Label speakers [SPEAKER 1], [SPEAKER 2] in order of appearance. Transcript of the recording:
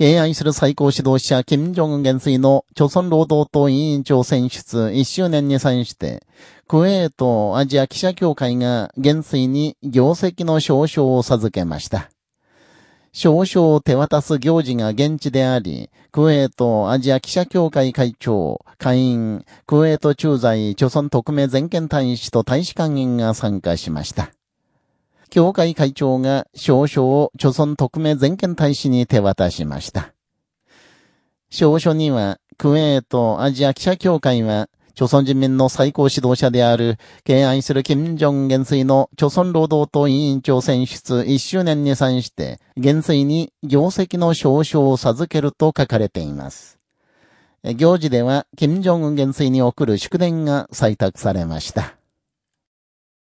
[SPEAKER 1] 敬愛する最高指導者、金正恩元帥の朝鮮労働党委員長選出1周年に際して、クウェートアジア記者協会が元帥に業績の証書を授けました。証書を手渡す行事が現地であり、クウェートアジア記者協会会長、会員、クウェート駐在、朝鮮特命全権大使と大使館員が参加しました。協会会長が証書を朝鮮特命全権大使に手渡しました。証書には、クウェートアジア記者協会は、朝鮮人民の最高指導者である、敬愛する金正恩元帥の朝鮮労働党委員長選出1周年に際して、元帥に業績の証書を授けると書かれています。行事では、金正恩元帥に送る祝電が採択されました。